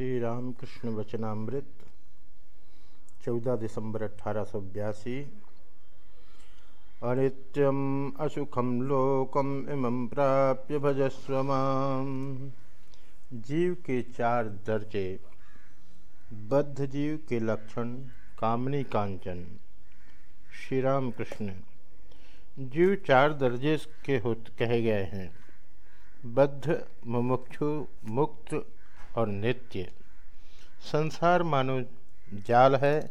श्री रामकृष्ण वचनामृत 14 दिसंबर अठारह सौ बयासी। अनित्यम असुखम लोकम इमं प्राप्य भजस्व जीव के चार दर्जे, बद्ध जीव के लक्षण, कामनी कांचन श्री राम कृष्ण जीव चार दर्जे के हो, कहे गए हैं, बद्ध, मुमुक्षु, मुक्त और नित्य। संसार मानो जाल है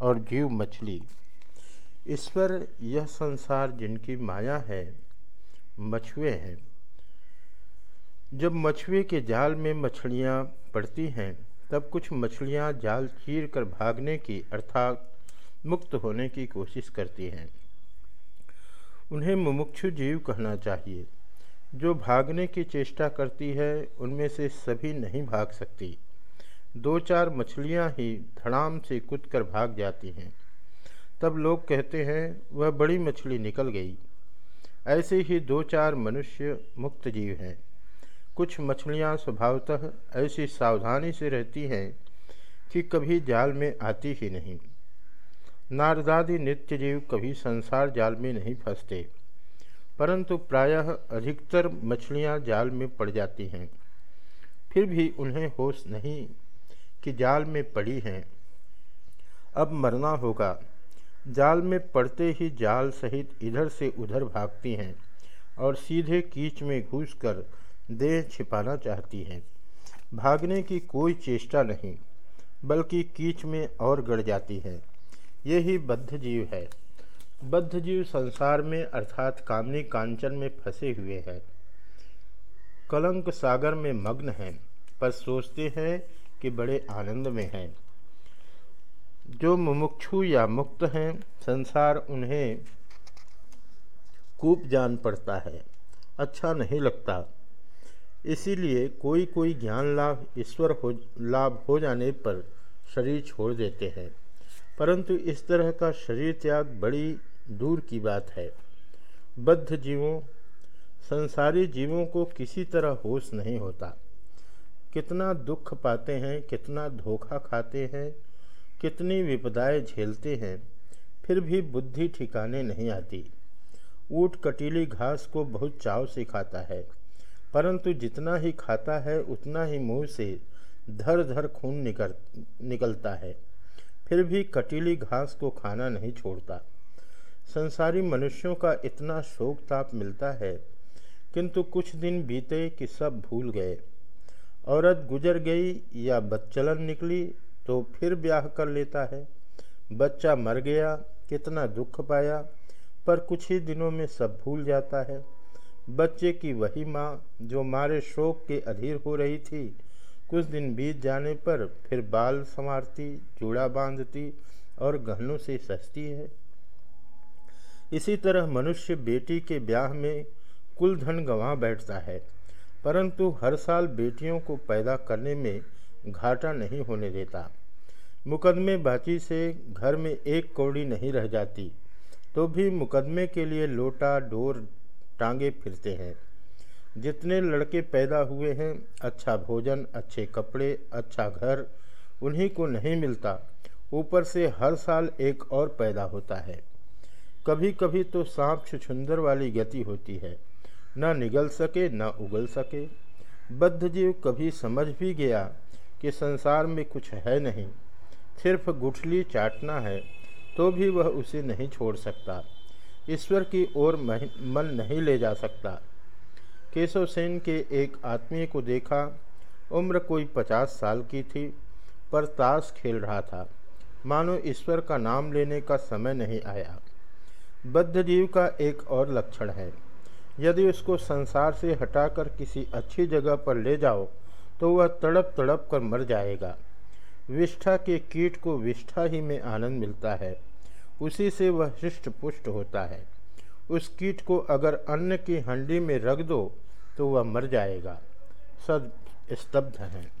और जीव मछली। ईश्वर, यह संसार जिनकी माया है, मछुए हैं। जब मछुए के जाल में मछलियाँ पड़ती हैं, तब कुछ मछलियाँ जाल चीर कर भागने की, अर्थात मुक्त होने की कोशिश करती हैं। उन्हें मुमुक्षु जीव कहना चाहिए। जो भागने की चेष्टा करती है, उनमें से सभी नहीं भाग सकती। दो चार मछलियाँ ही धड़ाम से कूद कर भाग जाती हैं। तब लोग कहते हैं, वह बड़ी मछली निकल गई। ऐसे ही दो चार मनुष्य मुक्त जीव हैं। कुछ मछलियाँ स्वभावतः ऐसी सावधानी से रहती हैं कि कभी जाल में आती ही नहीं। नारदादि नित्य जीव कभी संसार जाल में नहीं फंसते। परंतु प्रायः अधिकतर मछलियाँ जाल में पड़ जाती हैं। फिर भी उन्हें होश नहीं कि जाल में पड़ी हैं। अब मरना होगा। जाल में पड़ते ही जाल सहित इधर से उधर भागती हैं और सीधे कीच में घुसकर देह छिपाना चाहती हैं। भागने की कोई चेष्टा नहीं, बल्कि कीच में और गड़ जाती है। यही बद्ध जीव है। बद्ध जीव संसार में, अर्थात कामनी कांचन में फंसे हुए हैं। कलंक सागर में मग्न हैं, पर सोचते हैं कि बड़े आनंद में हैं। जो मुमुक्षु या मुक्त हैं, संसार उन्हें कूप जान पड़ता है अच्छा नहीं लगता। इसीलिए कोई कोई ज्ञान लाभ, ईश्वर हो, लाभ हो जाने पर शरीर छोड़ देते हैं। परंतु इस तरह का शरीर त्याग बड़ी दूर की बात है। बद्ध जीवों, संसारी जीवों को किसी तरह होश नहीं होता। कितना दुख पाते हैं, कितना धोखा खाते हैं, कितनी विपदाएँ झेलते हैं, फिर भी बुद्धि ठिकाने नहीं आती। ऊट कटीली घास को बहुत चाव से खाता है, परंतु जितना ही खाता है, उतना ही मुँह से धर धर खून निकल, निकलता है। फिर भी कटीली घास को खाना नहीं छोड़ता। संसारी मनुष्यों का इतना शोक ताप मिलता है, किंतु कुछ दिन बीते कि सब भूल गए। औरत गुजर गई या बच्चलन निकली तो फिर ब्याह कर लेता है। बच्चा मर गया, कितना दुख पाया, पर कुछ ही दिनों में सब भूल जाता है। बच्चे की वही माँ, जो मारे शोक के अधीर हो रही थी कुछ दिन बीत जाने पर फिर बाल संवारती, चूड़ा बांधती और गहनों से सस्ती है। इसी तरह मनुष्य बेटी के ब्याह में कुल धन गंवा बैठता है, परंतु हर साल बेटियों को पैदा करने में घाटा नहीं होने देता। मुकदमे बाची से घर में एक कौड़ी नहीं रह जाती तो भी मुकदमे के लिए लोटा, डोर टांगे फिरते हैं। जितने लड़के पैदा हुए हैं अच्छा भोजन, अच्छे कपड़े अच्छा घर, उन्हीं को नहीं मिलता। ऊपर से हर साल एक और पैदा होता है। कभी कभी तो सांप छुछुंदर वाली गति होती है। न निगल सके, न उगल सके। बद्ध जीव कभी समझ भी गया कि संसार में कुछ है नहीं। सिर्फ़ गुठली चाटना है तो भी वह उसे नहीं छोड़ सकता। ईश्वर की ओर मन नहीं ले जा सकता। केशव सेन के एक आत्मीय को देखा, उम्र कोई पचास साल की थी, पर ताश खेल रहा था। मानो ईश्वर का नाम लेने का समय नहीं आया। बद्ध जीव का एक और लक्षण है, यदि उसको संसार से हटाकर किसी अच्छी जगह पर ले जाओ तो वह तड़प तड़प कर मर जाएगा। विष्ठा के कीट को विष्ठा ही में आनंद मिलता है, उसी से वह हृष्ट पुष्ट होता है। उस कीट को अगर अन्न की हंडी में रख दो तो वह मर जाएगा। सब स्तब्ध हैं।